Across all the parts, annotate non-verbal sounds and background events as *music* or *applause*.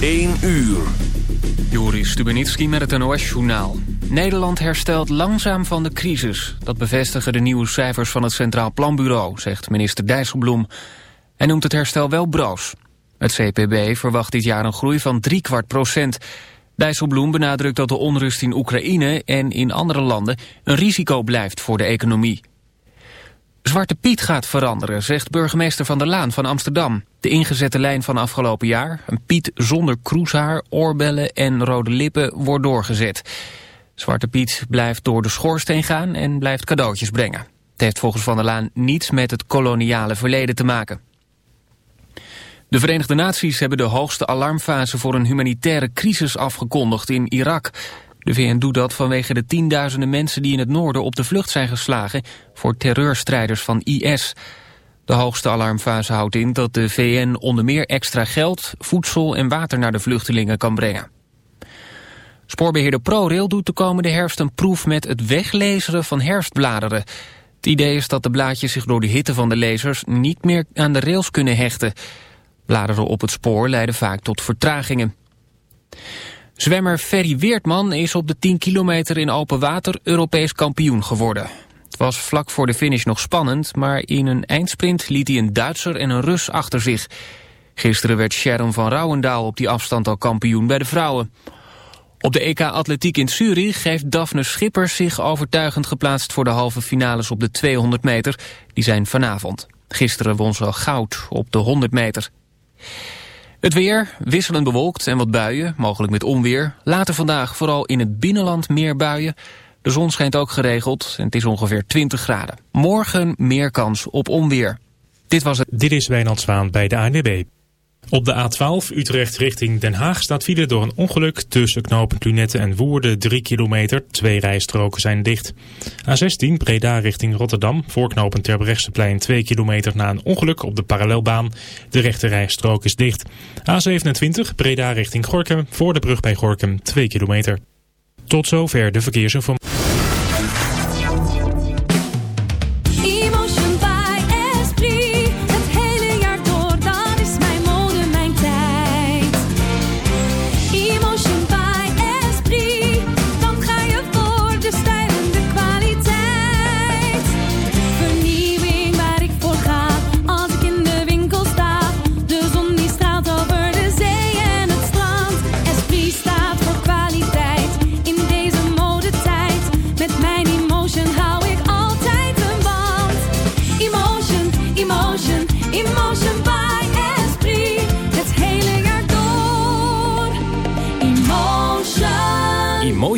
1 uur. Joris Stubenitski met het NOS-journaal. Nederland herstelt langzaam van de crisis. Dat bevestigen de nieuwe cijfers van het Centraal Planbureau, zegt minister Dijsselbloem. Hij noemt het herstel wel broos. Het CPB verwacht dit jaar een groei van drie kwart procent. Dijsselbloem benadrukt dat de onrust in Oekraïne en in andere landen... een risico blijft voor de economie. Zwarte Piet gaat veranderen, zegt burgemeester Van der Laan van Amsterdam. De ingezette lijn van afgelopen jaar, een Piet zonder kroeshaar, oorbellen en rode lippen, wordt doorgezet. Zwarte Piet blijft door de schoorsteen gaan en blijft cadeautjes brengen. Het heeft volgens Van der Laan niets met het koloniale verleden te maken. De Verenigde Naties hebben de hoogste alarmfase voor een humanitaire crisis afgekondigd in Irak. De VN doet dat vanwege de tienduizenden mensen die in het noorden op de vlucht zijn geslagen voor terreurstrijders van IS. De hoogste alarmfase houdt in dat de VN onder meer extra geld, voedsel en water naar de vluchtelingen kan brengen. Spoorbeheerder ProRail doet de komende herfst een proef met het weglezeren van herfstbladeren. Het idee is dat de blaadjes zich door de hitte van de lasers niet meer aan de rails kunnen hechten. Bladeren op het spoor leiden vaak tot vertragingen. Zwemmer Ferry Weertman is op de 10 kilometer in open water Europees kampioen geworden. Het was vlak voor de finish nog spannend, maar in een eindsprint liet hij een Duitser en een Rus achter zich. Gisteren werd Sharon van Rouwendaal op die afstand al kampioen bij de vrouwen. Op de EK Atletiek in Zurich heeft Daphne Schipper zich overtuigend geplaatst voor de halve finales op de 200 meter. Die zijn vanavond. Gisteren won ze al goud op de 100 meter. Het weer, wisselend bewolkt en wat buien, mogelijk met onweer. Later vandaag vooral in het binnenland meer buien. De zon schijnt ook geregeld en het is ongeveer 20 graden. Morgen meer kans op onweer. Dit was het. Dit is Wijnand Zwaan bij de ANWB. Op de A12 Utrecht richting Den Haag staat file door een ongeluk tussen knooppunt Lunette en Woerden 3 kilometer. Twee rijstroken zijn dicht. A16 Breda richting Rotterdam voor knooppunt Terbrechtseplein 2 kilometer na een ongeluk op de parallelbaan. De rechte rijstrook is dicht. A27 Breda richting Gorkum voor de brug bij Gorkum 2 kilometer. Tot zover de verkeersinformatie.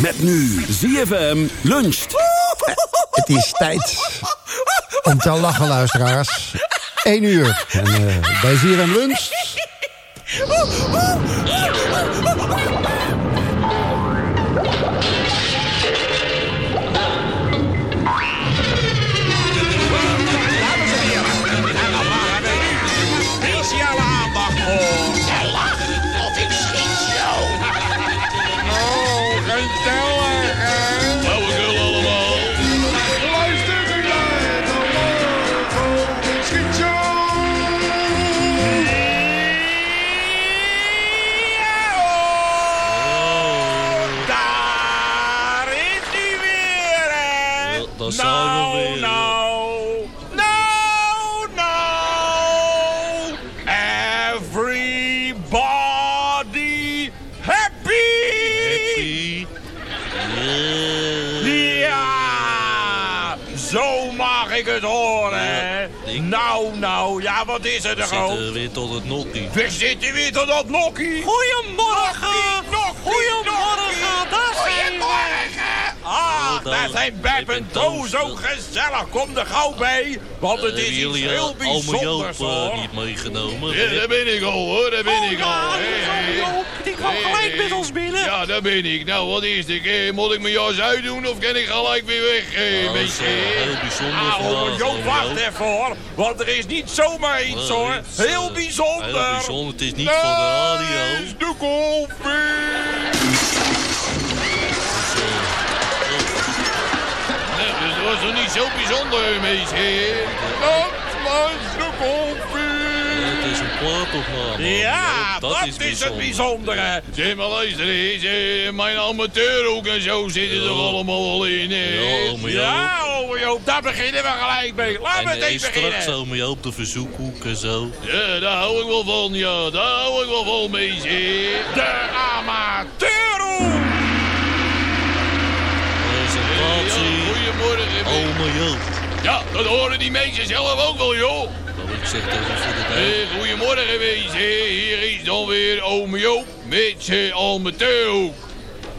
Met nu ZFM luncht. Het is tijd om te lachen, luisteraars. 1 uur. En uh, bij ZFM Lunch... *laughs* wat is er We zitten weer tot het nokkie. We zitten weer tot dat nokkie. Goedemorgen. Goedemorgen, daar zijn we. Beb en To zo gezellig. Kom er gauw bij, want het is Hebben iets jullie heel eh, ome Joop bijzonders, eh, hoor. niet meegenomen? Ja, daar ben ik al, hoor. Daar ben ik al. Die kwam gelijk met ons binnen. Ja, daar ben ik. Nou, wat is dit? Eh, moet ik mijn jas uitdoen of kan ik gelijk weer weg? Eh, dat is, beetje, eh, eh? heel bijzonder vandaag, ome Joop, wacht even hoor. Want er is niet zomaar iets Eh, hoor. Heel eh, bijzonder. Heel bijzonder. Het is niet voor de radio. Is de koffie. Was nog niet zo bijzonder, meisje. Dat was de koffie. Het is een plaatopname. Ja, dat, dat, is is, bijzonder. het bijzondere. Zeg maar, luister eens. eh, Mijn amateur ook en zo zitten er allemaal al in. Ja, ome Joop. Ja, ome Joop, daar beginnen we gelijk mee. We En meteen straks beginnen. zo mee op de verzoekhoek en zo. Ja, daar hou ik wel van, ja. Daar hou ik wel van, meisje. De amateurhoek. Presentatie. Ome Joop. Ja, dat horen die mensen zelf ook wel, joh. Nou, ik zeg dat even voor de Hey, goedemorgen, wezen. Hier is dan weer ome Joop met zijn amateurhoek.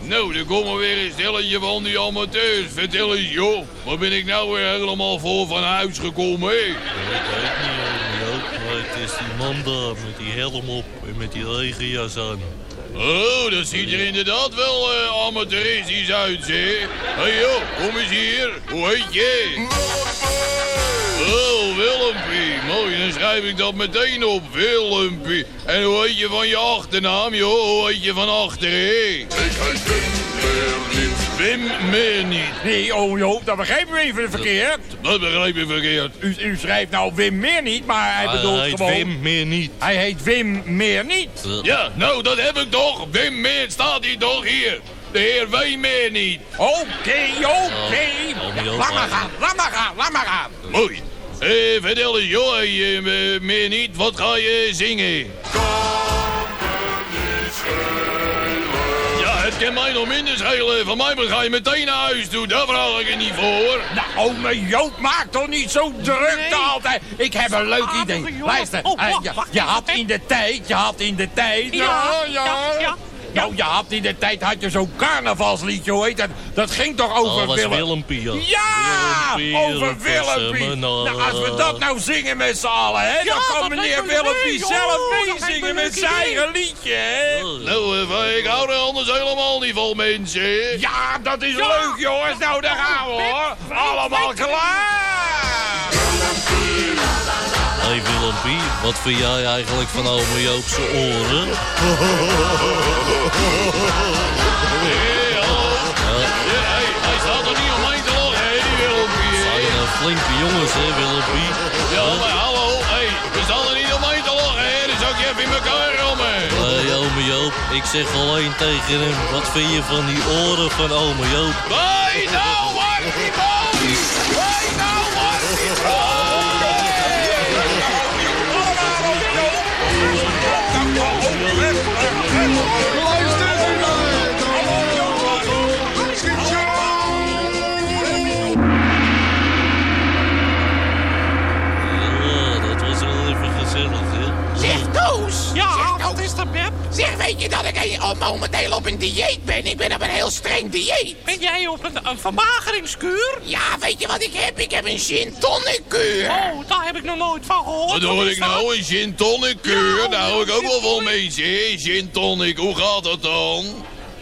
Nou, er komen weer een stelletje van die amateurs. Vertel eens, joh. Waar ben ik nou weer helemaal voor van huis gekomen, hè? Ik weet niet, ome Joop, maar het is die man daar met die helm op en met die regenjas aan. Oh, dat ziet er inderdaad wel eh, amateuristisch uit, zeg. Hé hey, joh, kom eens hier. Hoe heet je? Oh, Willempie. Mooi, dan schrijf ik dat meteen op. Willempie. En hoe heet je van je achternaam, joh? Hoe heet je van achteren? Ik heet. Wim Meer niet. Nee, oh joh, dat begrijpen we even verkeerd. Dat begrijp je verkeerd. U, u schrijft nou Wim Meer niet, maar hij Hij bedoelt heet gewoon... Wim Meer niet. Hij heet Wim Meer niet. Ja, nou, dat heb ik toch. Wim Meer staat hier toch hier. De heer Wim Meer niet. Oké, oké. Ja, Laat maar gaan, laat maar gaan, laat maar gaan. Mooi. Eh, vertel eens, joh, hey, eh, Meer niet, wat ga je zingen? Het kan mij nog minder schelen. Van mij ga je meteen naar huis toe. Daar vraag ik je niet voor. Nou, ome Joop, maak toch niet zo druk altijd. Ik heb een leuk idee. Luister, Oh, eh, wacht, je, had in de tijd, je had in de tijd... Ja, ja, ja. Nou, je had in de tijd had je zo'n carnavalsliedje, hoe heet dat? Dat ging toch over Oh, was Willem? Willempie, ja. Ja, Willempie, over eh, Willempie. mijn, Nou, eh, als we dat nou zingen met z'n allen, hè, Ja, dan kan meneer Willempie zelf meezingen met zijn eigen liedje, hè? Nou, eh, ik hou er anders helemaal niet van, mensen. Ja, dat is leuk, jongens. Nou, daar gaan we, hoor. Allemaal klaar. Hé hey Willempie, wat vind jij eigenlijk van ome Joopse oren? Hij staat er niet om mij te lachen, hè, die Willempie. Zijn eh, flinke jongens, hè Willempie? Ja, maar hallo. Hey, we staan er niet om mij te lachen, hè. Dan zou ik je even in elkaar rammen. Hé hey, ome Joop, ik zeg alleen tegen hem, wat vind je van die oren van ome Joop? Wij nou, waar weet je dat ik al momenteel op een dieet ben? Ik ben op een heel streng dieet. Ben jij op een, een vermageringskuur? Ja, weet je wat ik heb? Ik heb een gin tonic kuur. Oh, daar heb ik nog nooit van gehoord. Wat hoor ik nou? Een gin tonic keur? Daar hou ik ook wel van mee. Gin tonic, hoe gaat dat dan?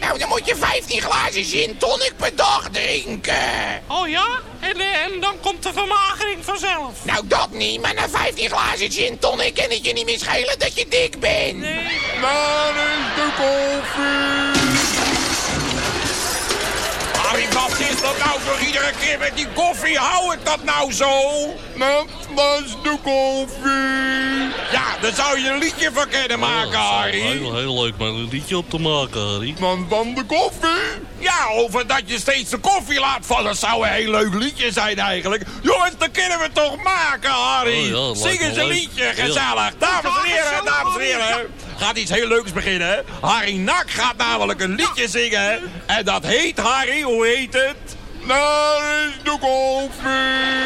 Nou, dan moet je 15 glazen gin tonic per dag drinken. Oh ja? En, en dan komt de vermagering vanzelf. Nou, dat niet, maar na 15 glazen gin tonic kan het je niet meer schelen dat je dik bent. Waar is de koffie? Wat is dat nou voor iedere keer met die koffie? Hou ik dat nou zo? Dat was de koffie. Ja, daar zou je een liedje van kunnen maken, Harry. Heel, heel leuk om een liedje op te maken, Harry. Man van de koffie? Ja, over dat je steeds de koffie laat vallen. Dat zou een heel leuk liedje zijn eigenlijk. Jongens, dat kunnen we toch maken, Harry? Oh ja, dat Zing eens een leuk. liedje, Ja. gezellig. Dames en heren, dames en heren. Gaat iets heel leuks beginnen. Harry Nak gaat namelijk een liedje zingen. En dat heet, Harry, hoe heet het? Daar is de koffie.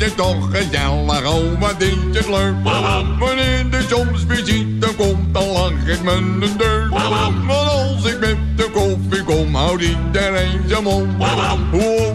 Het toch gezellig, oh, wat is het leuk. Wanneer de soms visite komt, dan lach ik me een deuk. Want als ik met de koffie kom, houdt iedereen zijn mond. Hoe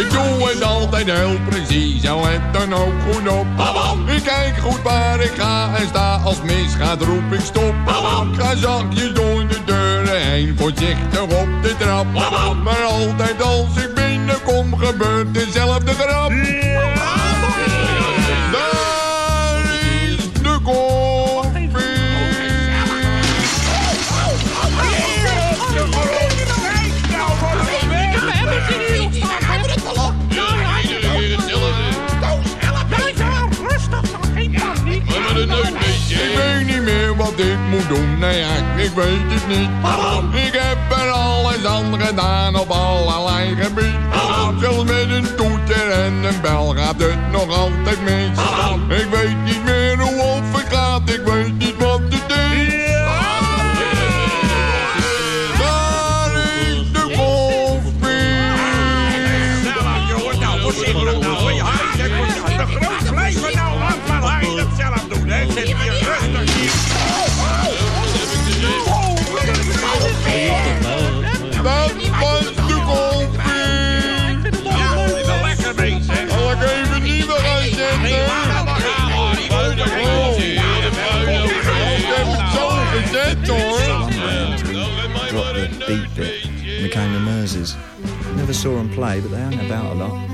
Ik doe het altijd heel precies, zo het dan ook goed op. Ik kijk goed waar ik ga en sta, als misgaat roep ik stop. Ik ga zachtjes door de deuren heen, voorzichtig op de trap. Maar altijd als ik binnenkom gebeurt dezelfde grap. Ik moet doen, nee ja, ik weet het niet. Ik heb er alles aan gedaan op allerlei gebied. Zelfs met een toeter en een bel gaat het nog altijd mis. Ik weet niet saw them play, but they hung about a lot.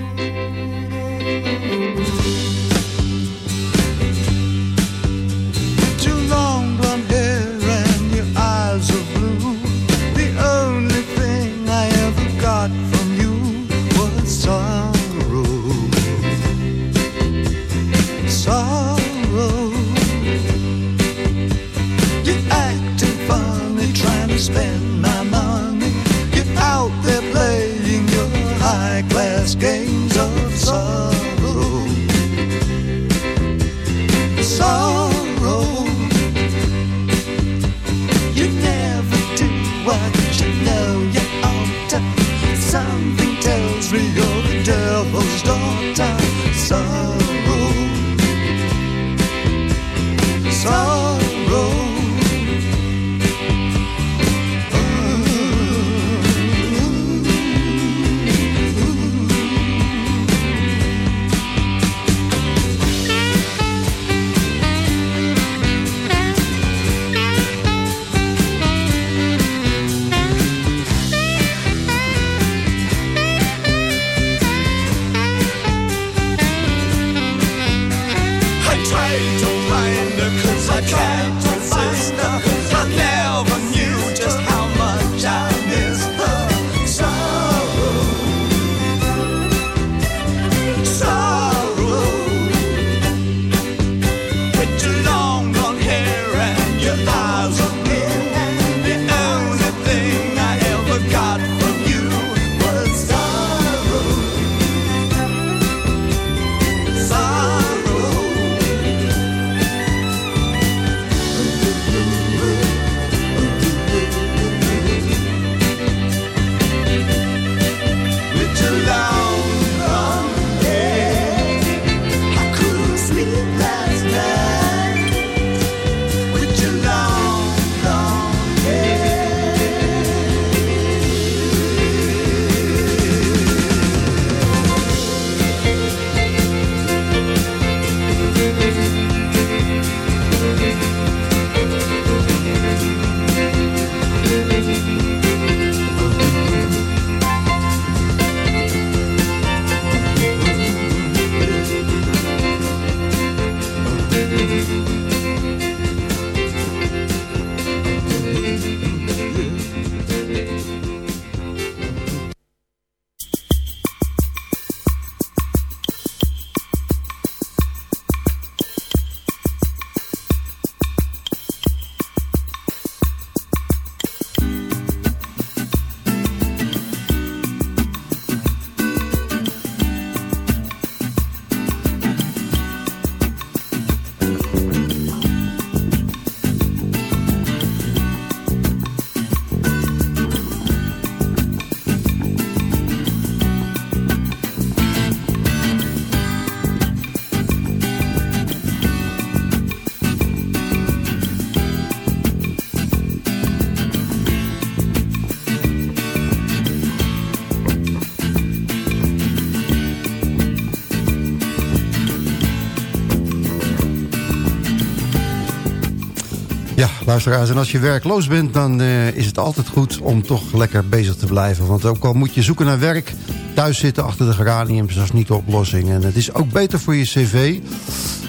Luisteraars, en als je werkloos bent... dan eh, is het altijd goed om toch lekker bezig te blijven. Want ook al moet je zoeken naar werk... thuis zitten achter de geraniums, dat is niet de oplossing. En het is ook beter voor je cv...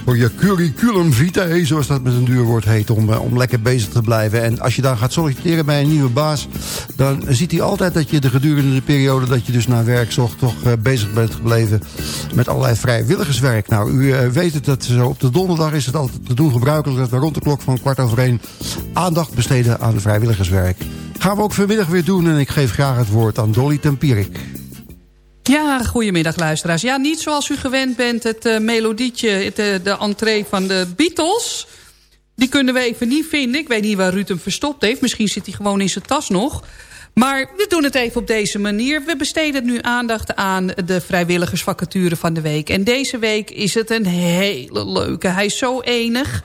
voor je curriculum vitae, zoals dat met een duur woord heet... Om, eh, om lekker bezig te blijven. En als je dan gaat solliciteren bij een nieuwe baas... dan ziet hij altijd dat je de gedurende de periode... dat je dus naar werk zocht, toch eh, bezig bent gebleven... met allerlei vrijwilligerswerk. Nou, u eh, weet het, dat zo op de donderdag is het altijd te doen gebruikelijk... dat we rond de klok van kwart over één aandacht besteden aan vrijwilligerswerk. Gaan we ook vanmiddag weer doen en ik geef graag het woord aan Dolly Tempierik. Ja, goedemiddag luisteraars. Ja, niet zoals u gewend bent, het uh, melodietje, uh, de entree van de Beatles. Die kunnen we even niet vinden. Ik weet niet waar Ruud hem verstopt heeft. Misschien zit hij gewoon in zijn tas nog. Maar we doen het even op deze manier. We besteden nu aandacht aan de vrijwilligersvacature van de week. En deze week is het een hele leuke. Hij is zo enig.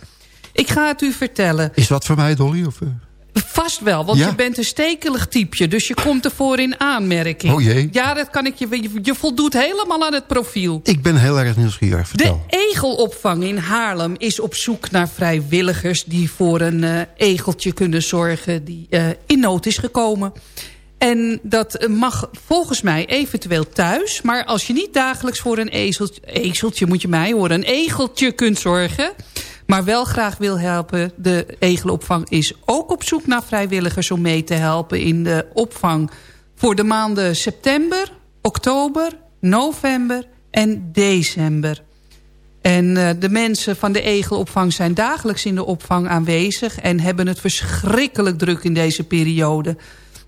Ik ga het u vertellen. Is dat voor mij, Dolly? Of, uh... Vast wel, want Ja? je bent een stekelig typeje. Dus je komt ervoor in aanmerking. Oh jee. Ja, dat kan ik je, je, je voldoet helemaal aan het profiel. Ik ben heel erg nieuwsgierig, vertel. De egelopvang in Haarlem is op zoek naar vrijwilligers... die voor een eh, egeltje kunnen zorgen die eh, in nood is gekomen. En dat eh, mag volgens mij eventueel thuis. Maar als je niet dagelijks voor een ezeltje, ezeltje moet je mij horen... een egeltje kunt zorgen... maar wel graag wil helpen... de egelopvang is ook op zoek naar vrijwilligers... om mee te helpen in de opvang voor de maanden september, oktober, november en december. En uh, de mensen van de egelopvang zijn dagelijks in de opvang aanwezig... en hebben het verschrikkelijk druk in deze periode.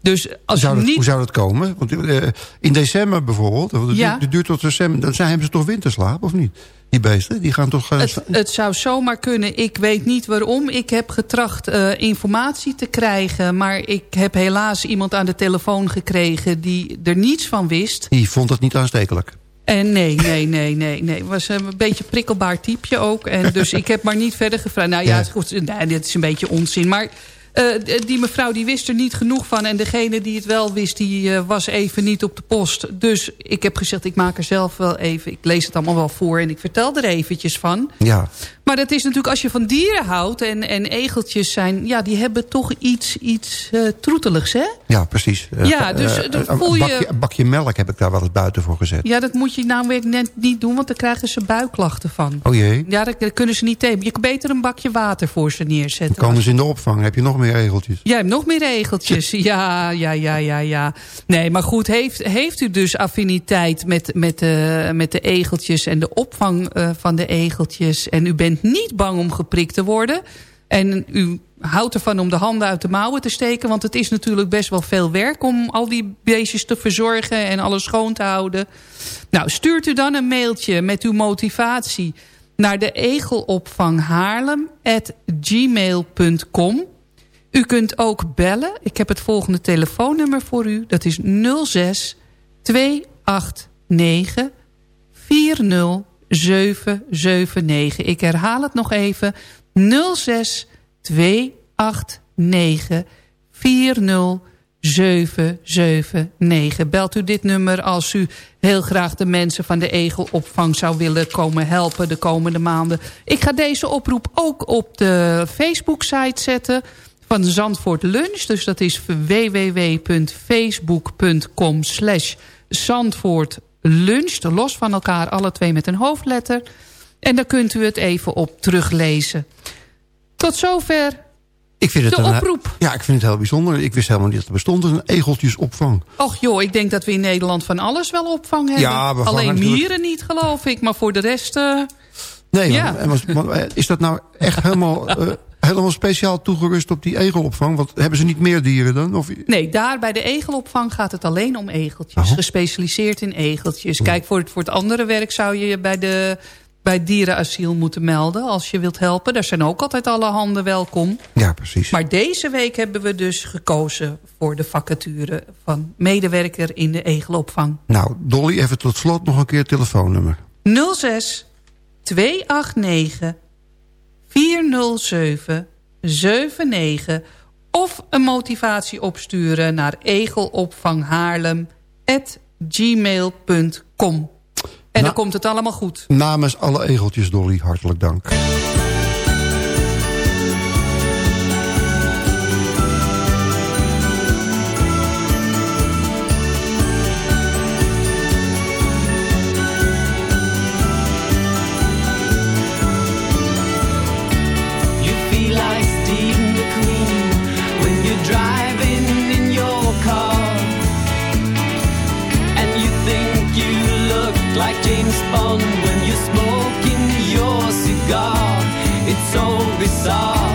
Dus als hoe, zou je dat, niet... hoe zou dat komen? Want uh, in december bijvoorbeeld, want het, Ja. duurt, het duurt tot december... dan zijn, hebben ze toch winterslaap, of niet? Die beesten, die gaan toch... Uh, Het, het zou zomaar kunnen. Ik weet niet waarom. Ik heb getracht uh, informatie te krijgen. Maar ik heb helaas iemand aan de telefoon gekregen... die er niets van wist. Die vond het niet aanstekelijk. En nee, nee, nee, nee, nee. Het was een beetje prikkelbaar typeje ook. En dus ik heb maar niet verder gevraagd. Nou ja, Ja. goed, nee, dit is een beetje onzin. Maar uh, die mevrouw die wist er niet genoeg van. En degene die het wel wist, die uh, was even niet op de post. Dus ik heb gezegd, ik maak er zelf wel even... Ik lees het allemaal wel voor en ik vertel er eventjes van. Ja. Maar dat is natuurlijk, als je van dieren houdt en, en egeltjes zijn... Ja, die hebben toch iets, iets uh, troeteligs, hè? Ja, precies. Ja, dus een voel je- bakje, een bakje melk heb ik daar wel eens buiten voor gezet. Ja, dat moet je nou weer net niet doen, want dan krijgen ze buikklachten van. Oh jee, Ja, dat, dat kunnen ze niet tegen. Je kan beter een bakje water voor ze neerzetten. dan komen ze in de opvang. Heb je nog meer regeltjes? Jij hebt nog meer regeltjes. Ja, ja, ja, ja, ja. Nee, maar goed, heeft, heeft u dus affiniteit met, met, de, met de egeltjes... en de opvang uh, van de egeltjes... en u bent niet bang om geprikt te worden... en u houdt ervan om de handen uit de mouwen te steken... want het is natuurlijk best wel veel werk... om al die beestjes te verzorgen en alles schoon te houden. Nou, stuurt u dan een mailtje met uw motivatie... naar de egelopvang Haarlem at gmail.com... U kunt ook bellen. Ik heb het volgende telefoonnummer voor u. Dat is 06 289 40779. Ik herhaal het nog even. 06 289 40779. Belt u dit nummer als u heel graag de mensen van de egelopvang zou willen komen helpen de komende maanden. Ik ga deze oproep ook op de Facebook-site zetten van Zandvoort Lunch. Dus dat is www.facebook.com slash Zandvoort Lunch. Los van elkaar, alle twee met een hoofdletter. En daar kunt u het even op teruglezen. Tot zover Ik vind het de een- oproep. ja, ik vind het heel bijzonder. Ik wist helemaal niet dat er bestond een egeltjesopvang. Och joh, ik denk dat we in Nederland van alles wel opvang hebben. Ja, Alleen natuurlijk- mieren niet, geloof ik. Maar voor de rest... eh, Nee, Ja. maar- en was- maar, eh, is dat nou echt helemaal, *laughs* eh, helemaal speciaal toegerust op die egelopvang? Want hebben ze niet meer dieren dan? Of, Nee, daar bij de egelopvang gaat het alleen om egeltjes. Oh. Gespecialiseerd in egeltjes. Kijk, voor het, voor het andere werk zou je je bij, de, bij het dierenasiel moeten melden... als je wilt helpen. Daar zijn ook altijd alle handen welkom. ja, precies. Maar deze week hebben we dus gekozen voor de vacature... van medewerker in de egelopvang. Nou, Dolly, even tot slot nog een keer het telefoonnummer. 06 289 407 79 of een motivatie opsturen naar egelopvanghaarlem@gmail.com. En dan komt het allemaal goed. Namens alle egeltjes, Dolly, hartelijk dank. Cigar. It's so bizarre.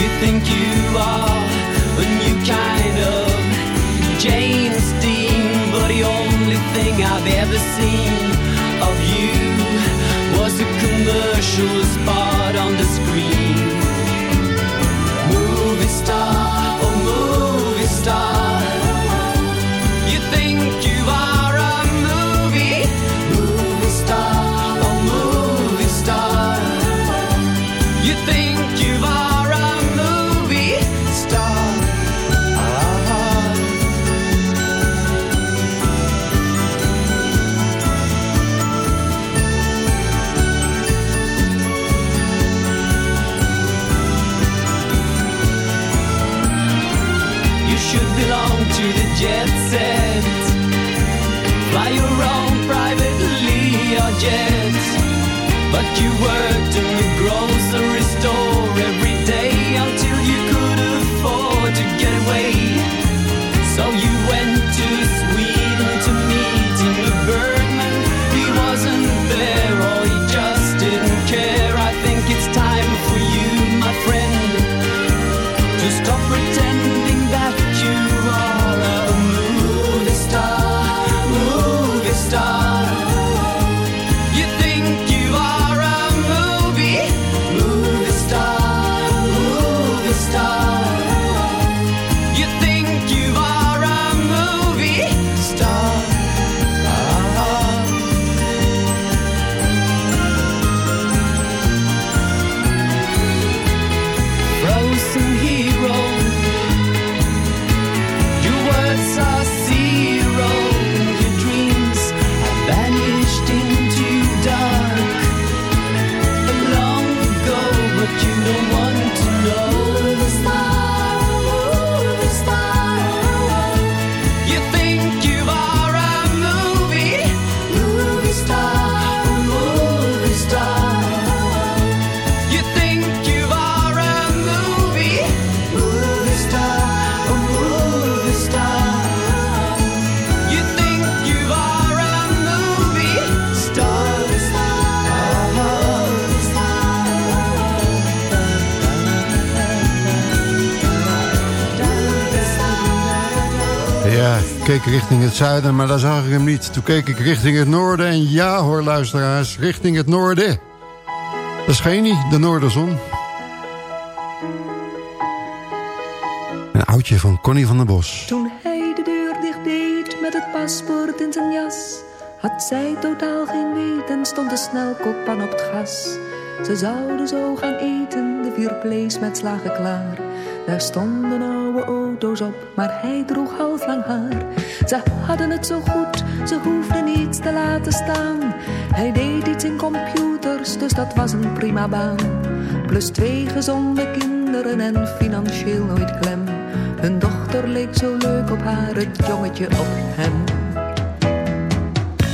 You think you are a new kind of James Dean, but the only thing I've ever seen of you was a commercial spot on the screen. Movie star, jet. But you worked in the grocery richting het zuiden, maar daar zag ik hem niet. Toen keek ik richting het noorden en ja hoor luisteraars, richting het noorden. Dat scheen niet, de noorderzon. Een oudje van Connie van der Bos. Toen hij de deur dicht deed met het paspoort in zijn jas, had zij totaal geen weten, stond de snelkookpan op het gas. Ze zouden zo gaan eten, de vier vlees met slagen klaar. Daar stonden oude auto's op, maar hij droeg halflang haar. Ze hadden het zo goed, ze hoefden niets te laten staan. Hij deed iets in computers, dus dat was een prima baan. Plus twee gezonde kinderen en financieel nooit klem. Hun dochter leek zo leuk op haar, het jongetje op hem.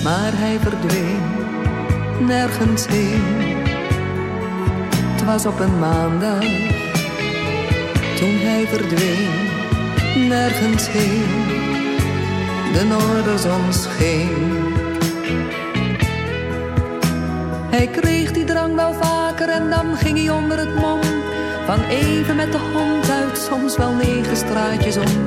Maar hij verdween nergens heen. was op een maandag toen hij verdween, nergens heen. De noorderzon scheen. Hij kreeg die drang wel vaker en dan ging hij onder het mom. Van even met de hond uit, soms wel negen straatjes om.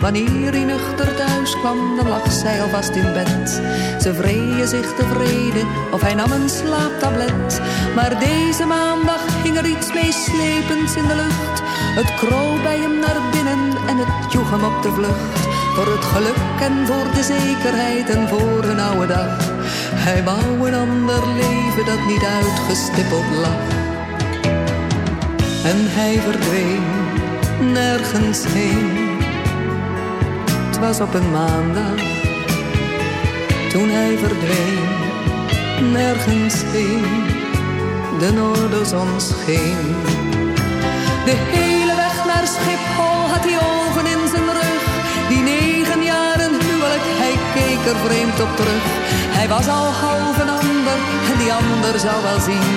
Wanneer hij nuchter thuis kwam, dan lag zij alvast in bed. Ze vreden zich tevreden, of hij nam een slaaptablet. Maar deze maandag hing er iets meeslepends in de lucht. Het kroop bij hem naar binnen en het joeg hem op de vlucht. Voor het geluk en voor de zekerheid en voor een oude dag. Hij wou een ander leven dat niet uitgestippeld lag. En hij verdween nergens heen. Het was op een maandag toen hij verdween nergens heen. De noorderzon scheen. De naar Schiphol had hij ogen in zijn rug. Die negen jaren huwelijk, hij keek er vreemd op terug. Hij was al half een ander en die ander zou wel zien.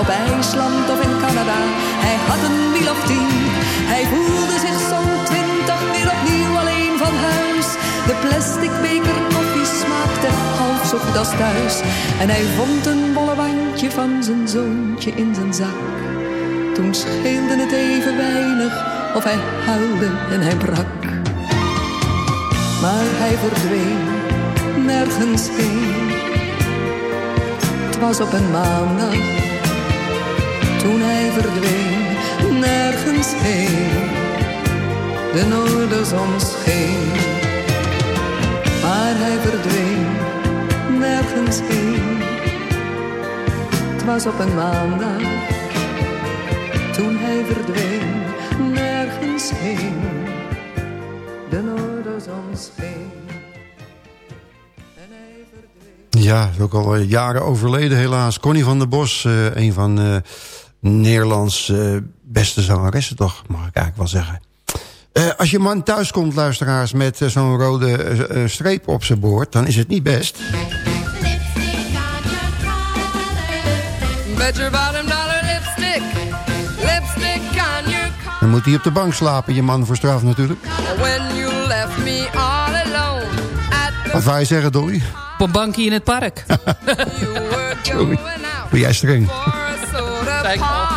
Op IJsland of in Canada, hij had een wiel of tien. Hij voelde zich zo'n twintig weer opnieuw alleen van huis. De plastic beker koffie smaakte half zo goed thuis. En hij vond een bolle wandje van zijn zoontje in zijn zak. Toen scheelde het even weinig of hij huilde en hij brak. Maar hij verdween nergens heen. Het was op een maandag toen hij verdween nergens heen. De noorderzon scheen, maar hij verdween nergens heen. Het was op een maandag toen hij verdween nergens heen. De noorderzon scheen. Ja, is ook al eh, jaren overleden helaas. Connie van der Bos, eh, een van uh, Nederlands uh, beste zangeressen toch, mag ik eigenlijk wel zeggen. Als je man thuis komt, luisteraars, met zo'n rode streep op zijn boord... dan is het niet best. Dan moet hij op de bank slapen, je man voor straf natuurlijk. When you left me all alone at the Wat wou je zeggen, Dolly? Op een bankje in het park. *laughs* Sorry. Ben jij streng? pop.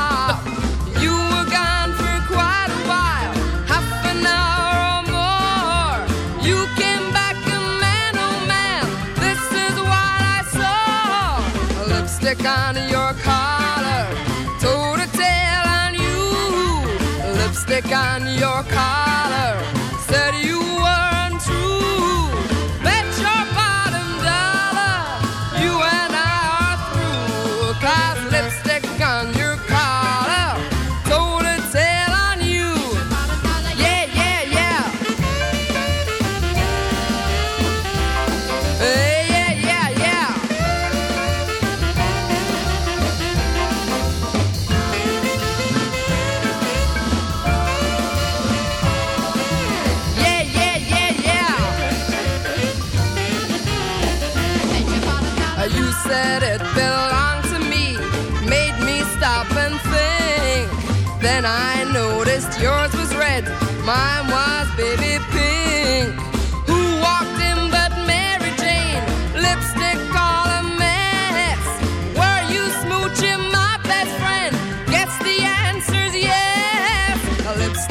on your car.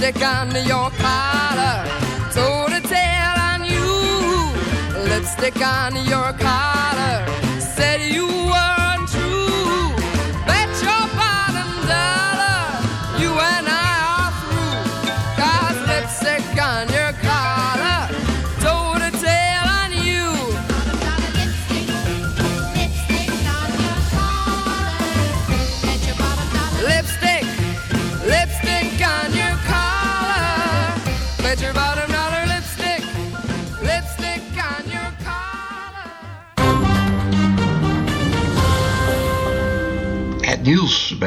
A lipstick under your collar, toe to tail on you. Lipstick on your collar, said you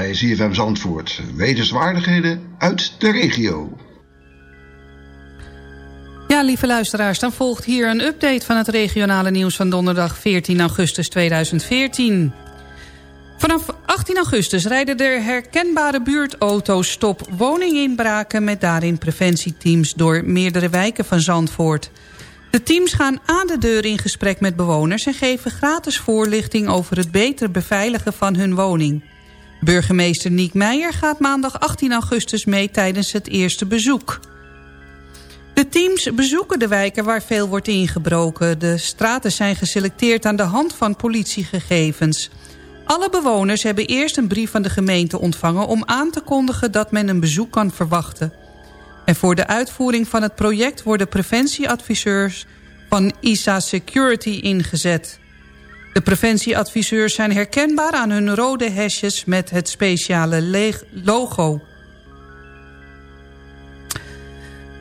bij ZFM Zandvoort. Wetenswaardigheden uit de regio. Ja, lieve luisteraars, dan volgt hier een update van het regionale nieuws van donderdag 14 augustus 2014. Vanaf 18 augustus rijden de herkenbare buurtauto's stop woninginbraken... met daarin preventieteams door meerdere wijken van Zandvoort. De teams gaan aan de deur in gesprek met bewoners... en geven gratis voorlichting over het beter beveiligen van hun woning. Burgemeester Niek Meijer gaat maandag 18 augustus mee tijdens het eerste bezoek. De teams bezoeken de wijken waar veel wordt ingebroken. De straten zijn geselecteerd aan de hand van politiegegevens. Alle bewoners hebben eerst een brief van de gemeente ontvangen... om aan te kondigen dat men een bezoek kan verwachten. En voor de uitvoering van het project worden preventieadviseurs van ISA Security ingezet. De preventieadviseurs zijn herkenbaar aan hun rode hesjes met het speciale logo.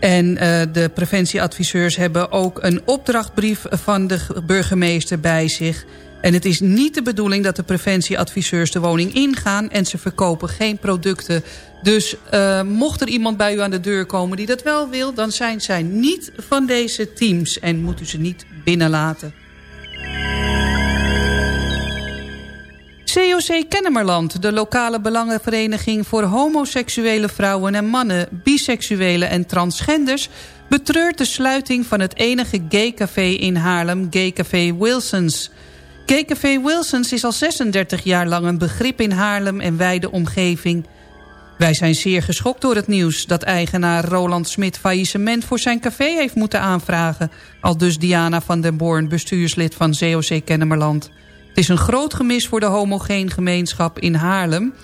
En uh, de preventieadviseurs hebben ook een opdrachtbrief van de burgemeester bij zich. En het is niet de bedoeling dat de preventieadviseurs de woning ingaan... en ze verkopen geen producten. Dus uh, mocht er iemand bij u aan de deur komen die dat wel wil... dan zijn zij niet van deze teams en moet u ze niet binnenlaten. COC Kennemerland, de lokale belangenvereniging voor homoseksuele vrouwen en mannen, biseksuelen en transgenders, betreurt de sluiting van het enige gaycafé in Haarlem, Gaycafé Wilsons. Gaycafé Wilsons is al 36 jaar lang een begrip in Haarlem en wijde omgeving. Wij zijn zeer geschokt door het nieuws dat eigenaar Roland Smit faillissement voor zijn café heeft moeten aanvragen. Al dus Diana van den Born, bestuurslid van COC Kennemerland. Is een groot gemis voor de homogeen gemeenschap in Haarlem.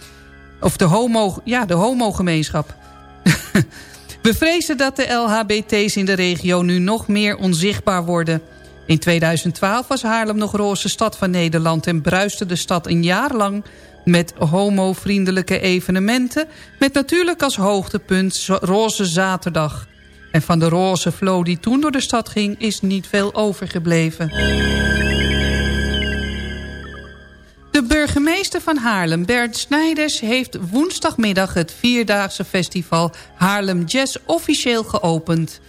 Of de homo, ja, de homogemeenschap. *laughs* We vrezen dat de LHBT's in de regio nu nog meer onzichtbaar worden. In 2012 was Haarlem nog roze stad van Nederland... en bruiste de stad een jaar lang met homo-vriendelijke evenementen... met natuurlijk als hoogtepunt Roze Zaterdag. En van de roze flow die toen door de stad ging... is niet veel overgebleven. De burgemeester van Haarlem, Bert Snijders... heeft woensdagmiddag het vierdaagse festival Haarlem Jazz officieel geopend.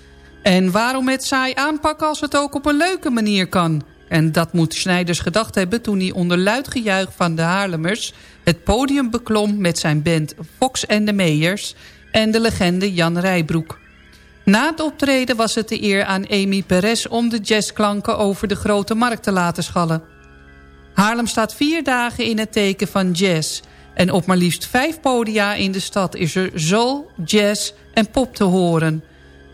En waarom het saai aanpakken als het ook op een leuke manier kan? En dat moet Snijders gedacht hebben toen hij onder luid gejuich van de Haarlemers... het podium beklom met zijn band Fox en de Meijers... en de legende Jan Rijbroek. Na het optreden was het de eer aan Amy Perez om de jazzklanken over de grote markt te laten schallen. Haarlem staat vier dagen in het teken van jazz. En op maar liefst vijf podia in de stad is er soul, jazz en pop te horen.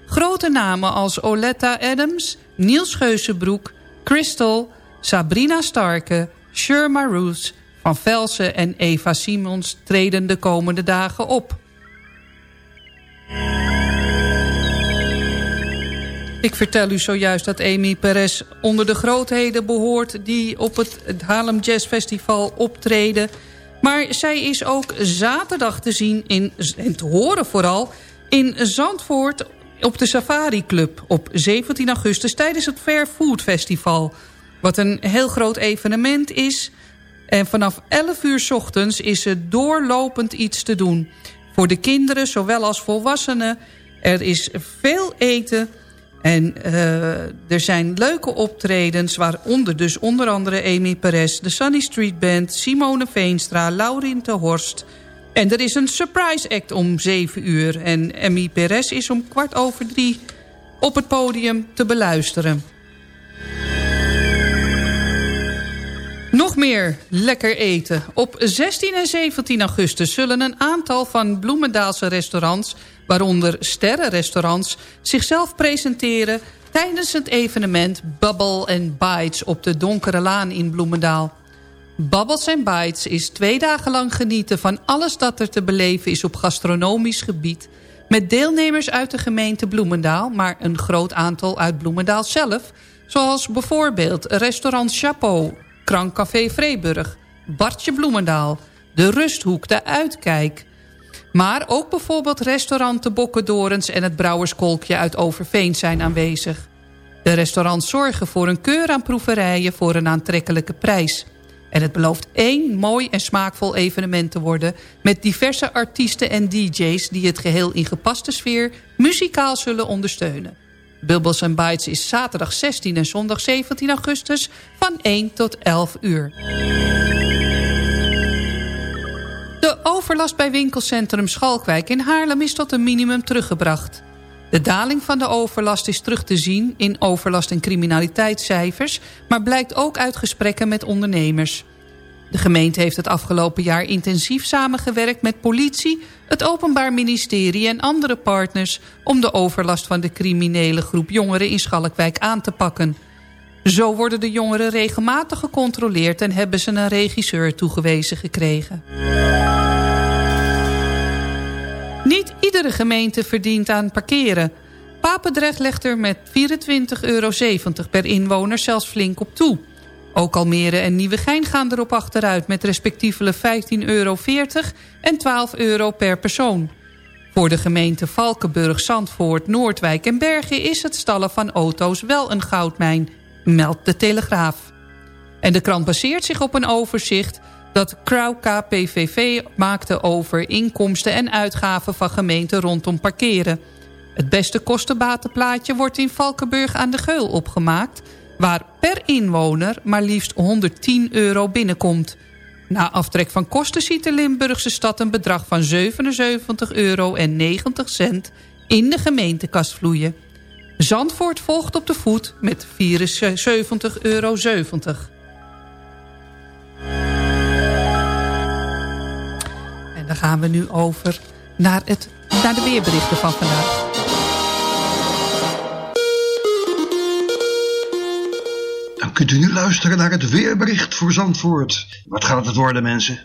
Grote namen als Oletta Adams, Niels Geuzenbroek, Crystal, Sabrina Starke, Sherma Roos, Van Velsen en Eva Simons treden de komende dagen op. Ik vertel u zojuist dat Amy Perez onder de grootheden behoort... die op het Haarlem Jazz Festival optreden. Maar zij is ook zaterdag te zien in, en te horen vooral... in Zandvoort op de Safari Club op 17 augustus... tijdens het Fair Food Festival. Wat een heel groot evenement is. En vanaf 11 uur ochtends is er doorlopend iets te doen. Voor de kinderen, zowel als volwassenen. Er is veel eten... En uh, er zijn leuke optredens, waaronder dus onder andere Amy Perez... de Sunny Street Band, Simone Veenstra, Laurien de Horst... En er is een surprise act om 7 uur. En Amy Perez is om kwart over drie op het podium te beluisteren. Nog meer lekker eten. Op 16 en 17 augustus zullen een aantal van Bloemendaalse restaurants... waaronder sterrenrestaurants, zichzelf presenteren... tijdens het evenement Bubble and Bites op de Donkere Laan in Bloemendaal. Bubbles and Bites is twee dagen lang genieten van alles dat er te beleven is op gastronomisch gebied... met deelnemers uit de gemeente Bloemendaal, maar een groot aantal uit Bloemendaal zelf... zoals bijvoorbeeld restaurant Chapeau, Krankcafé Vreeburg, Bartje Bloemendaal... de Rusthoek, de Uitkijk... Maar ook bijvoorbeeld restaurant De Bokkendorens en het Brouwerskolkje uit Overveen zijn aanwezig. De restaurants zorgen voor een keur aan proeverijen voor een aantrekkelijke prijs. En het belooft één mooi en smaakvol evenement te worden... met diverse artiesten en dj's die het geheel in gepaste sfeer... muzikaal zullen ondersteunen. Bubbles and Bites is zaterdag 16 en zondag 17 augustus van 1 tot 11 uur. Overlast bij winkelcentrum Schalkwijk in Haarlem is tot een minimum teruggebracht. De daling van de overlast is terug te zien in overlast- en criminaliteitscijfers... maar blijkt ook uit gesprekken met ondernemers. De gemeente heeft het afgelopen jaar intensief samengewerkt met politie... het Openbaar Ministerie en andere partners... om de overlast van de criminele groep jongeren in Schalkwijk aan te pakken. Zo worden de jongeren regelmatig gecontroleerd... en hebben ze een regisseur toegewezen gekregen. Niet iedere gemeente verdient aan parkeren. Papendrecht legt er met 24,70 euro per inwoner zelfs flink op toe. Ook Almere en Nieuwegein gaan erop achteruit... met respectievelijk 15,40 euro en 12 euro per persoon. Voor de gemeente Valkenburg, Zandvoort, Noordwijk en Bergen... is het stallen van auto's wel een goudmijn, meldt de Telegraaf. En de krant baseert zich op een overzicht dat Crow KPVV maakte over inkomsten en uitgaven van gemeenten rondom parkeren. Het beste kostenbatenplaatje wordt in Valkenburg aan de Geul opgemaakt... waar per inwoner maar liefst 110 euro binnenkomt. Na aftrek van kosten ziet de Limburgse stad een bedrag van 77,90 euro in de gemeentekast vloeien. Zandvoort volgt op de voet met 74,70 euro. Dan gaan we nu over naar, het, naar de weerberichten van vandaag. Dan kunt u nu luisteren naar het weerbericht voor Zandvoort. Wat gaat het worden, mensen?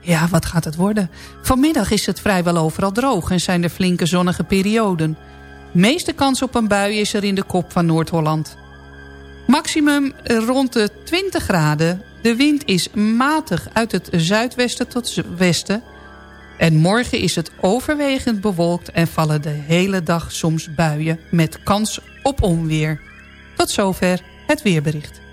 Ja, wat gaat het worden? Vanmiddag is het vrijwel overal droog en zijn er flinke zonnige perioden. Meeste kans op een bui is er in de kop van Noord-Holland. Maximum rond de 20 graden. De wind is matig uit het zuidwesten tot westen. En morgen is het overwegend bewolkt en vallen de hele dag soms buien met kans op onweer. Tot zover het weerbericht.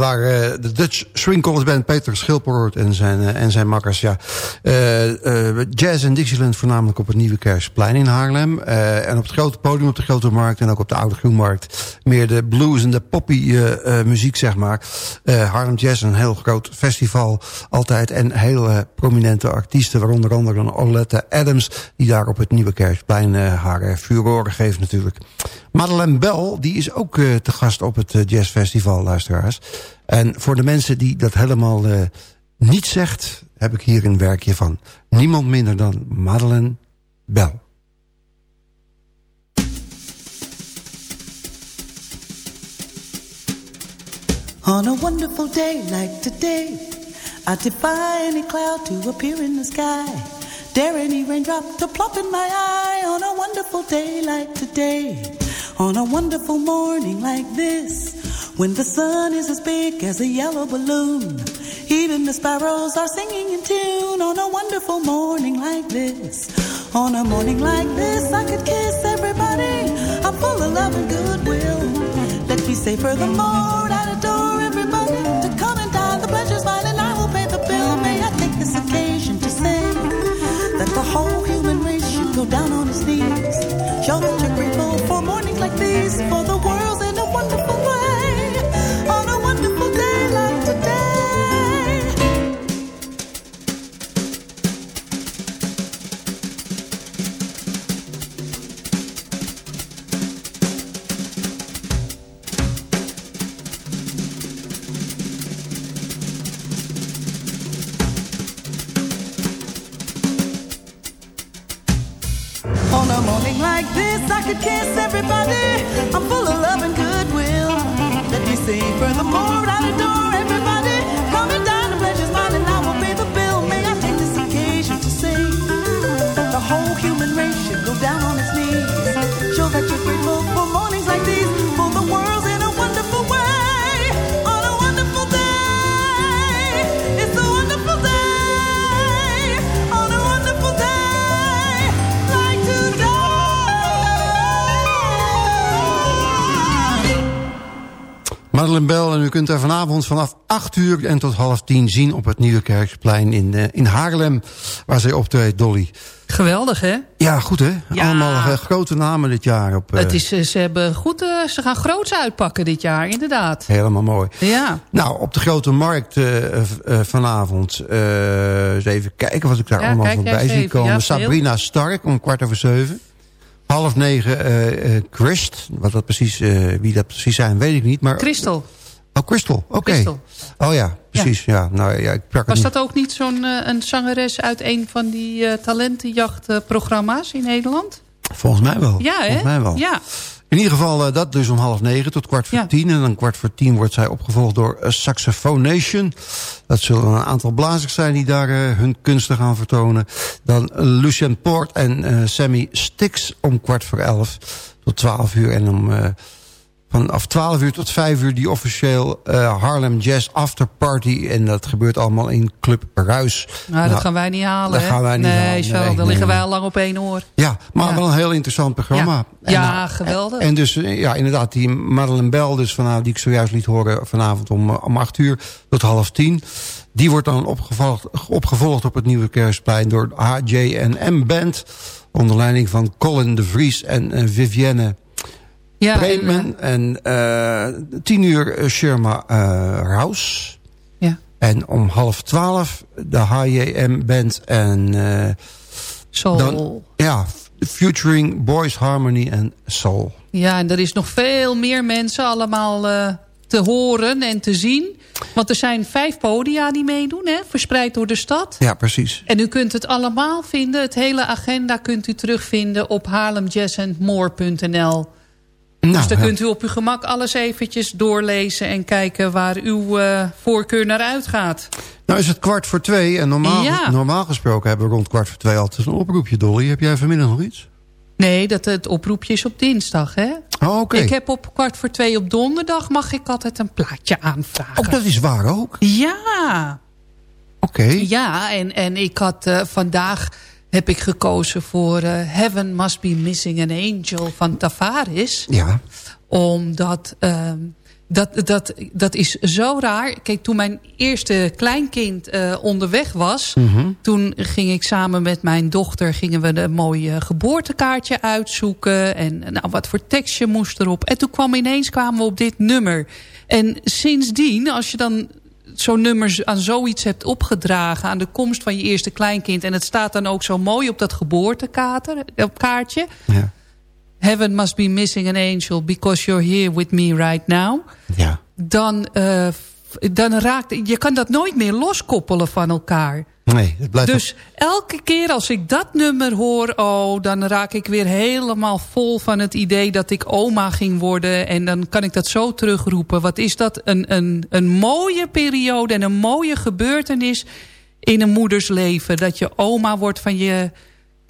Waren uh, de Dutch Swing College Band Peter Schilpoort en zijn, uh, en zijn makkers. Ja. Uh, jazz en Dixieland voornamelijk op het Nieuwe Kerksplein in Haarlem. en op het grote podium op de Grote Markt en ook op de Oude Groenmarkt. Meer de blues en de poppy muziek, zeg maar. Haarlem Jazz, een heel groot festival altijd. En hele prominente artiesten, waaronder andere Olette Adams... die daar op het Nieuwe Kerksplein haar furoren geeft natuurlijk. Madeleine Bell, die is ook te gast op het jazzfestival, luisteraars. En voor de mensen die dat helemaal uh, niet zegt... heb ik hier een werkje van niemand minder dan Madeleine Bell. On a wonderful day like today I defy any cloud to appear in the sky Dare any raindrop to plop in my eye On a wonderful day like today On a wonderful morning like this When the sun is as big as a yellow balloon, even the sparrows are singing in tune on a wonderful morning like this. On a morning like this, I could kiss everybody. I'm full of love and goodwill. Let me say furthermore, I adore everybody to come and dine. The pleasure's mine and I will pay the bill. May I take this occasion to say that the whole human race should go down on its knees. Show that could kiss everybody. I'm full of love and goodwill. Let me see furthermore, I adore everybody. Coming down to pleasure's mine and I will pay the bill. May I take this occasion to say that the whole human race should go down on its knees. Show that you're grateful. Kunt haar vanavond vanaf 8 uur en tot half 10 zien... op het Nieuwe Kerksplein in, uh, in Haarlem, waar zij optreedt, Dolly. Geweldig, hè? Ja, goed, hè? Ja. Allemaal uh, grote namen dit jaar. Op. Het is, ze, hebben goed, ze gaan groots uitpakken dit jaar, inderdaad. Helemaal mooi. Ja. Nou, op de Grote Markt vanavond... eens even kijken wat ik daar ja, allemaal voorbij zie komen. Ja, Sabrina Stark om kwart over zeven. Half negen Christ. Wat dat precies, wie dat precies zijn, weet ik niet. Maar, Christel. Oh, Crystal, oké. Oh ja, precies. Ja. Nou, ja, ik Was dat ook niet zo'n een zangeres uit een van die talentenjachtprogramma's in Nederland? Volgens mij wel. Ja, Volgens mij wel. Ja. In ieder geval uh, dat dus om half negen tot kwart voor ja. tien. En dan kwart voor tien wordt zij opgevolgd door Saxophone Nation. Dat zullen een aantal blazers zijn die daar hun kunsten gaan vertonen. Dan Lucien Poort en Sammy Stix om kwart voor elf tot twaalf uur. En om vanaf 12 uur tot 5 uur die officieel uh, Harlem Jazz After Party. En dat gebeurt allemaal in Club Ruis. Nou, dat nou, gaan wij niet halen. Dat gaan wij niet nee, halen. Nee, dan liggen wij al lang op één oor. Ja, maar ja. wel een heel interessant programma. Ja, en, ja geweldig. En, en, dus, ja, inderdaad, die Madeleine Bell, dus vanavond, die ik zojuist liet horen vanavond om, om 8 uur tot half 10. Die wordt dan opgevolgd, opgevolgd op het Nieuwe Kerksplein door HJ en M Band. Onder leiding van Colin de Vries en Vivienne ja, en, uh, tien uur uh, Sherma uh, Rouse. Ja. En om half twaalf de HJM Band en... Soul. Dan, ja, featuring Boys Harmony en Soul. Ja, en er is nog veel meer mensen allemaal te horen en te zien. Want er zijn vijf podia die meedoen, hè, verspreid door de stad. Ja, precies. En u kunt het allemaal vinden. Het hele agenda kunt u terugvinden op haarlemjazzandmore.nl. Nou, dus dan kunt u op uw gemak alles eventjes doorlezen... en kijken waar uw uh, voorkeur naar uitgaat. Nou is het kwart voor twee. En normaal, ja. normaal gesproken hebben we rond kwart voor twee altijd een oproepje, Dolly. Heb jij vanmiddag nog iets? Nee, dat het oproepje is op dinsdag, hè? Oh, oké. Ik heb op kwart voor twee op donderdag... mag ik altijd een plaatje aanvragen. Oh, dat is waar ook? Ja. Oké. Ja, en, en ik had uh, vandaag heb ik gekozen voor uh, Heaven Must Be Missing an Angel van Tavares. Ja. Omdat uh, Dat, dat, dat is zo raar. Kijk, toen mijn eerste kleinkind uh, onderweg was... Mm -hmm. toen ging ik samen met mijn dochter... gingen we een mooi geboortekaartje uitzoeken... en nou, wat voor tekstje moest erop. En toen kwam ineens kwamen we op dit nummer. En sindsdien, als je dan zo'n nummer aan zoiets hebt opgedragen... aan de komst van je eerste kleinkind... en het staat dan ook zo mooi op dat geboortekaartje... Ja. Heaven must be missing an angel because you're here with me right now. Ja. Dan, uh, dan raakt... Je kan dat nooit meer loskoppelen van elkaar. Nee, het blijft dus elke keer als ik dat nummer hoor... oh, dan raak ik weer helemaal vol van het idee dat ik oma ging worden. En dan kan ik dat zo terugroepen. Wat is dat een, een, een mooie periode en een mooie gebeurtenis... in een moeders leven. Dat je oma wordt van je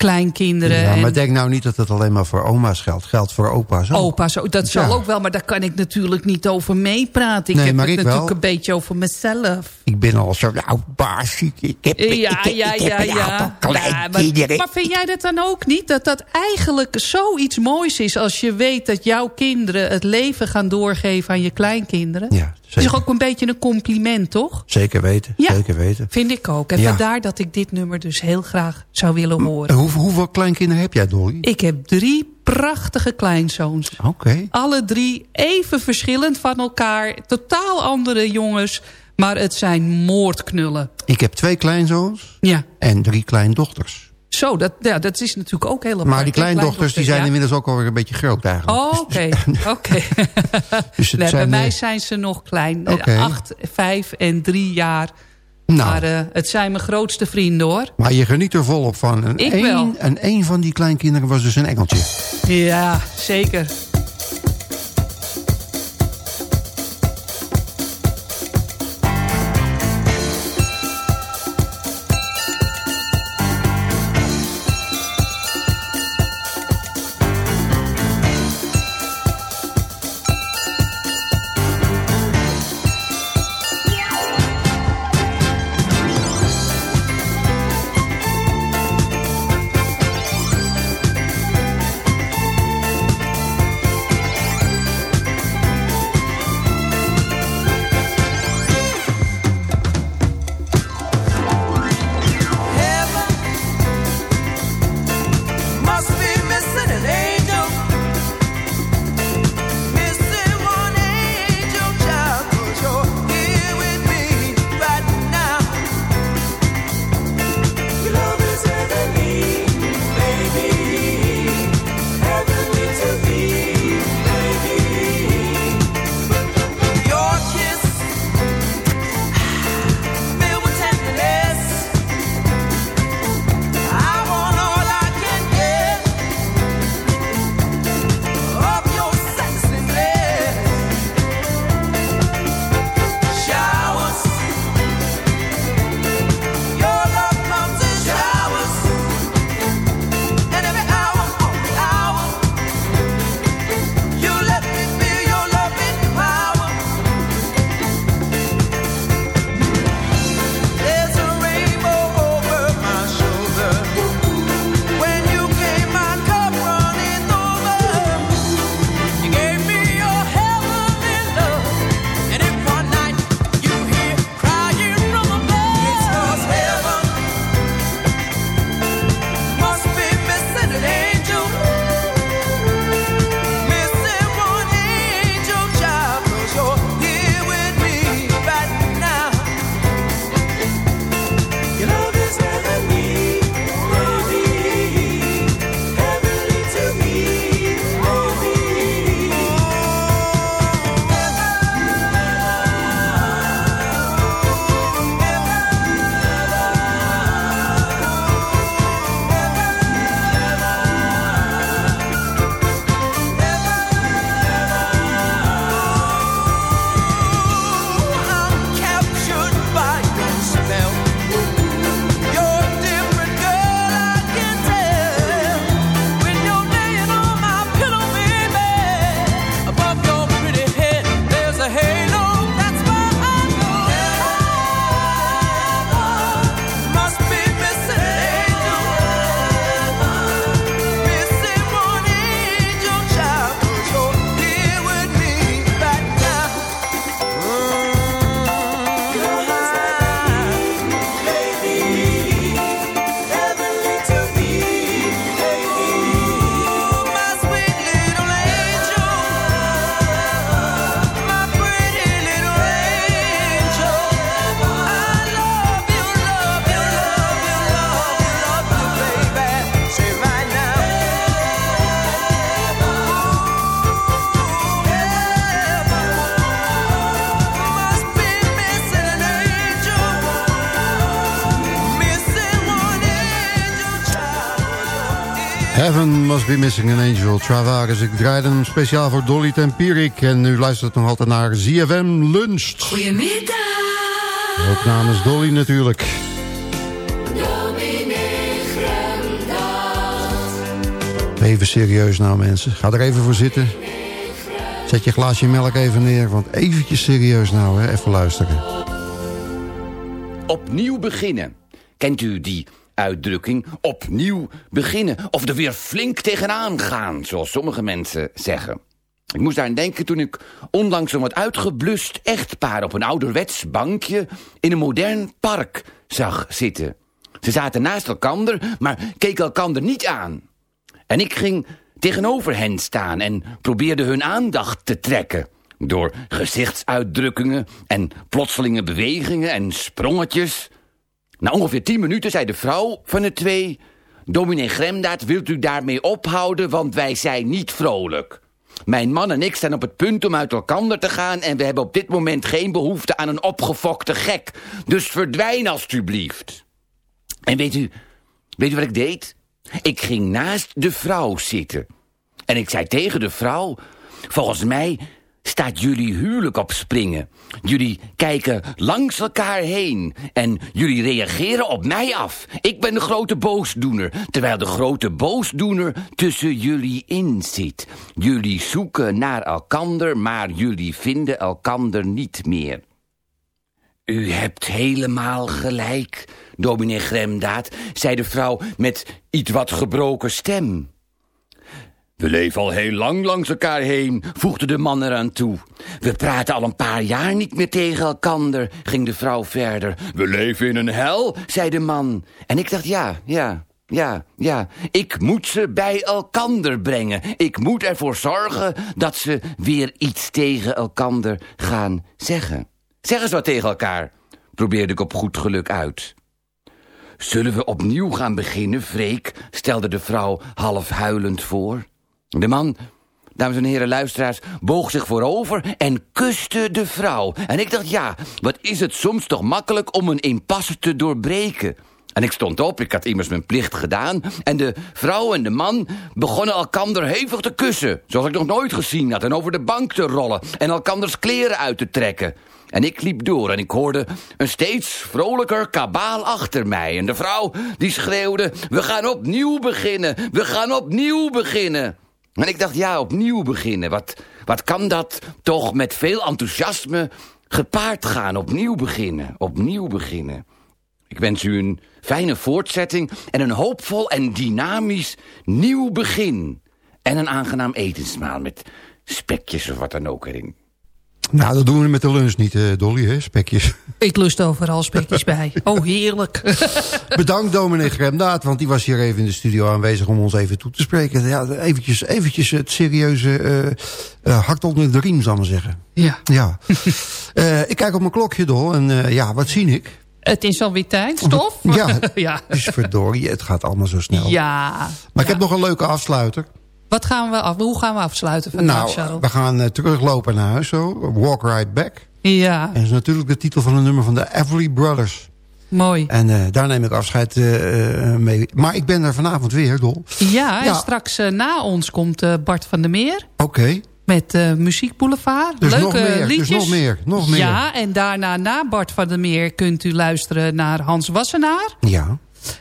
kleinkinderen. Ja, maar en... denk nou niet dat het alleen maar voor oma's geldt. Geldt voor opa's ook. Opa's ook, dat zal ja. ook wel, maar daar kan ik natuurlijk niet over meepraten. Ik nee, heb maar het ik natuurlijk wel. een beetje over mezelf. Ik ben al zo oud baas. Ik heb, Ja, ik, ja, ik ja, een ja. kleinkinderen. maar vind jij dat dan ook niet? Dat dat eigenlijk zoiets moois is als je weet dat jouw kinderen het leven gaan doorgeven aan je kleinkinderen? Ja, is toch ook een beetje een compliment, toch? Zeker weten, Ja. zeker weten. Vind ik ook. En vandaar dat ik dit nummer dus heel graag zou willen horen. Hoe, hoeveel kleinkinderen heb jij, Dolly? Ik heb drie prachtige kleinzoons. Oké. Alle drie even verschillend van elkaar. Totaal andere jongens. Maar het zijn moordknullen. Ik heb twee kleinzoons Ja. en drie kleindochters. Zo, dat, ja, dat is natuurlijk ook heel Maar die kleindochters die zijn ja. inmiddels ook alweer een beetje groot eigenlijk. Oh, oké. *laughs* oké. *laughs* Dus nee, bij mij eh, zijn ze nog klein. Acht, vijf en drie jaar. Nou. Maar eh, het zijn mijn grootste vrienden, hoor. Maar je geniet er volop van. En Ik één, wel. En één van die kleinkinderen was dus een engeltje. Ja, zeker. Be Missing an Angel. Travaris, ik draaide hem speciaal voor Dolly Tempierik. En u luistert nog altijd naar ZFM Lunch. Goedemiddag. Ook namens Dolly natuurlijk. Even serieus nou mensen. Ga er even voor zitten. Zet je glaasje melk even neer. Want eventjes serieus nou, hè. even luisteren. Opnieuw beginnen. Kent u die uitdrukking? Opnieuw beginnen. Of er weer flink tegenaan gaan, zoals sommige mensen zeggen. Ik moest daaraan denken toen ik onlangs een wat uitgeblust echtpaar... op een ouderwets bankje in een modern park zag zitten. Ze zaten naast elkander, maar keken elkander niet aan. En ik ging tegenover hen staan en probeerde hun aandacht te trekken. Door gezichtsuitdrukkingen en plotselinge bewegingen en sprongetjes. Na ongeveer tien minuten zei de vrouw van de twee... Dominee Gremdaad, wilt u daarmee ophouden, want wij zijn niet vrolijk. Mijn man en ik staan op het punt om uit elkander te gaan... en we hebben op dit moment geen behoefte aan een opgefokte gek. Dus verdwijn alstublieft. En weet u, weet u wat ik deed? Ik ging naast de vrouw zitten. En ik zei tegen de vrouw... Volgens mij staat jullie huwelijk op springen. Jullie kijken langs elkaar heen en jullie reageren op mij af. Ik ben de grote boosdoener, terwijl de grote boosdoener tussen jullie in zit. Jullie zoeken naar elkander, maar jullie vinden elkander niet meer. U hebt helemaal gelijk, dominee Gremdaad, zei de vrouw met iets wat gebroken stem. We leven al heel lang langs elkaar heen, voegde de man eraan toe. We praten al een paar jaar niet meer tegen elkander, ging de vrouw verder. We leven in een hel, zei de man. En ik dacht, ja, ja, ja, ja. Ik moet ze bij elkander brengen. Ik moet ervoor zorgen dat ze weer iets tegen elkander gaan zeggen. Zeg eens wat tegen elkaar, probeerde ik op goed geluk uit. Zullen we opnieuw gaan beginnen, Freek? stelde de vrouw half huilend voor. De man, dames en heren luisteraars, boog zich voorover en kuste de vrouw. En ik dacht, ja, wat is het soms toch makkelijk om een impasse te doorbreken. En ik stond op, ik had immers mijn plicht gedaan... en de vrouw en de man begonnen elkander hevig te kussen... zoals ik nog nooit gezien had, en over de bank te rollen... en elkanders kleren uit te trekken. En ik liep door en ik hoorde een steeds vrolijker kabaal achter mij. En de vrouw die schreeuwde, we gaan opnieuw beginnen, we gaan opnieuw beginnen. En ik dacht, ja, opnieuw beginnen. Wat, wat kan dat toch met veel enthousiasme gepaard gaan? Opnieuw beginnen, opnieuw beginnen. Ik wens u een fijne voortzetting en een hoopvol en dynamisch nieuw begin. En een aangenaam etensmaal met spekjes of wat dan ook erin. Nou, dat doen we met de lunch niet, eh, Dolly, hè? spekjes. Ik lust overal spekjes bij. Oh, heerlijk. *laughs* Bedankt dominee Gremdaad, want die was hier even in de studio aanwezig om ons even toe te spreken. Ja, eventjes, eventjes het serieuze uh, uh, onder de riem, zal ik maar zeggen. Ja. ja. uh, *laughs* ik kijk op mijn klokje, Dol, en uh, ja, wat zie ik? Het is alweer tijd, stof? Ja, *laughs* ja. Dus verdorie, het gaat allemaal zo snel. Ja. Maar ja. ik heb nog een leuke afsluiter. Wat gaan we af, hoe gaan we afsluiten vandaag, nou, we gaan uh, teruglopen naar huis zo. Walk Right Back. Ja. En dat is natuurlijk de titel van een nummer van de Everly Brothers. Mooi. En uh, daar neem ik afscheid uh, mee. Maar ik ben er vanavond weer, Dol. Ja, en straks na ons komt Bart van der Meer. Oké. Okay. Met uh, Muziek Boulevard. Dus Leuke nog meer, liedjes. Dus nog meer, nog meer. Ja, en daarna na Bart van der Meer kunt u luisteren naar Hans Wassenaar. Ja.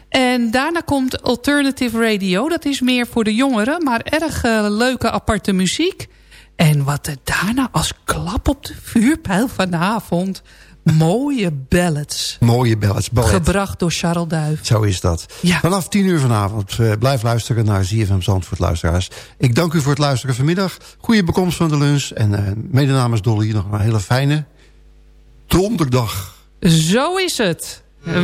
En daarna komt Alternative Radio. Dat is meer voor de jongeren, maar erg uh, leuke aparte muziek. En wat er daarna als klap op de vuurpijl vanavond... mooie ballads. Mooie ballads. Ballet. Gebracht door Charles Duif. Zo is dat. Ja. Vanaf tien uur vanavond. Uh, blijf luisteren naar ZFM Zandvoort luisteraars. Ik dank u voor het luisteren vanmiddag. Goede bekomst van de lunch. En uh, mede namens Dolly nog een hele fijne donderdag. Zo is het. Uh,